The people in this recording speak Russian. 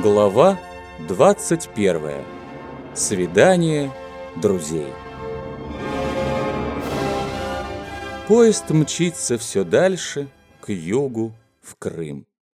Глава 21. Свидание друзей. Поезд мчится все дальше, к югу, в Крым.